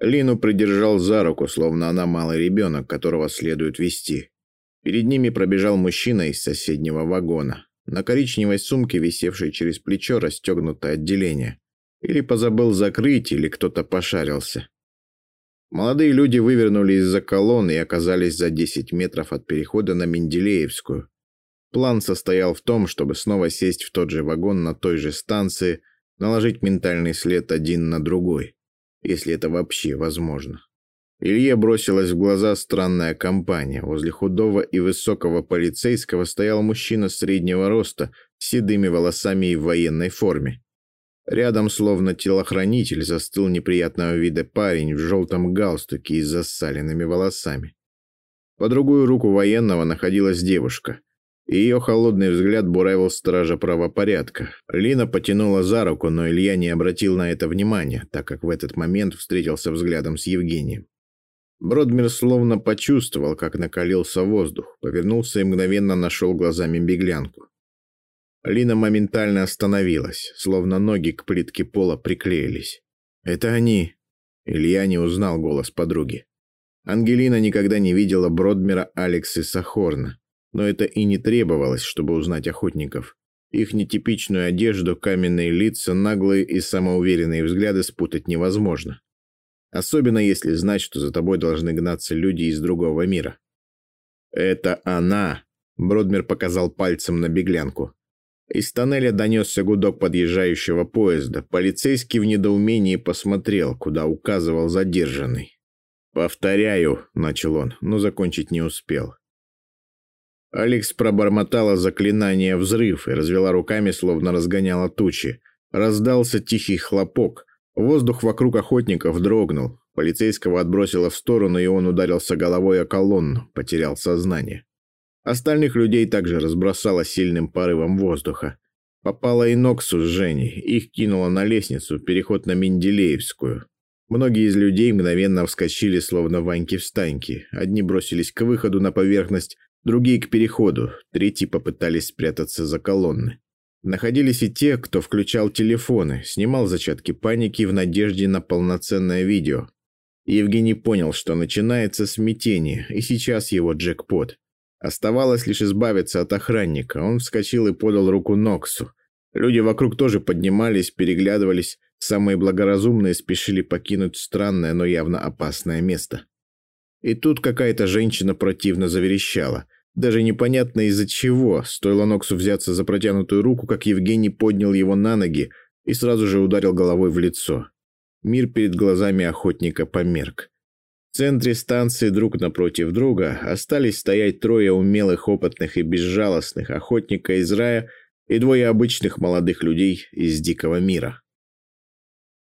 Лину придержал за руку, словно она малый ребенок, которого следует вести. Перед ними пробежал мужчина из соседнего вагона. На коричневой сумке, висевшей через плечо, расстегнуто отделение. Или позабыл закрыть, или кто-то пошарился. Молодые люди вывернули из-за колонны и оказались за 10 метров от перехода на Менделеевскую. План состоял в том, чтобы снова сесть в тот же вагон на той же станции, наложить ментальный след один на другой, если это вообще возможно. Илье бросилась в глаза странная компания. Возле худого и высокого полицейского стоял мужчина среднего роста, с седыми волосами и в военной форме. Рядом, словно телохранитель, застыл неприятного вида парень в желтом галстуке и с засаленными волосами. По другую руку военного находилась девушка. Ее холодный взгляд буравил стража правопорядка. Лина потянула за руку, но Илья не обратил на это внимания, так как в этот момент встретился взглядом с Евгением. Бродмер словно почувствовал, как накалился воздух, повернулся и мгновенно нашел глазами беглянку. Лина моментально остановилась, словно ноги к плитке пола приклеились. «Это они!» Илья не узнал голос подруги. Ангелина никогда не видела Бродмера, Алекс Сахорна, но это и не требовалось, чтобы узнать охотников. Их нетипичную одежду, каменные лица, наглые и самоуверенные взгляды спутать невозможно. Особенно если знать, что за тобой должны гнаться люди из другого мира. «Это она!» – Бродмер показал пальцем на беглянку. Из тоннеля донесся гудок подъезжающего поезда. Полицейский в недоумении посмотрел, куда указывал задержанный. «Повторяю», – начал он, но закончить не успел. Алекс пробормотала заклинание «взрыв» и развела руками, словно разгоняла тучи. Раздался тихий хлопок. Воздух вокруг охотников дрогнул. Полицейского отбросило в сторону, и он ударился головой о колонну, потерял сознание. Остальных людей также разбросало сильным порывом воздуха. Попало и Ноксу с Женей, их кинуло на лестницу, переход на Менделеевскую. Многие из людей мгновенно вскочили, словно ваньки-встаньки. Одни бросились к выходу на поверхность, другие к переходу, третьи попытались спрятаться за колонны. Находились и те, кто включал телефоны, снимал зачатки паники в надежде на полноценное видео. Евгений понял, что начинается смятение, и сейчас его джекпот. Оставалось лишь избавиться от охранника. Он вскочил и подал руку Ноксу. Люди вокруг тоже поднимались, переглядывались. Самые благоразумные спешили покинуть странное, но явно опасное место. И тут какая-то женщина противно заверещала. Даже непонятно из-за чего. Стоило Ноксу взяться за протянутую руку, как Евгений поднял его на ноги и сразу же ударил головой в лицо. Мир перед глазами охотника померк. В центре станции друг напротив друга остались стоять трое умелых, опытных и безжалостных охотника из рая и двое обычных молодых людей из дикого мира.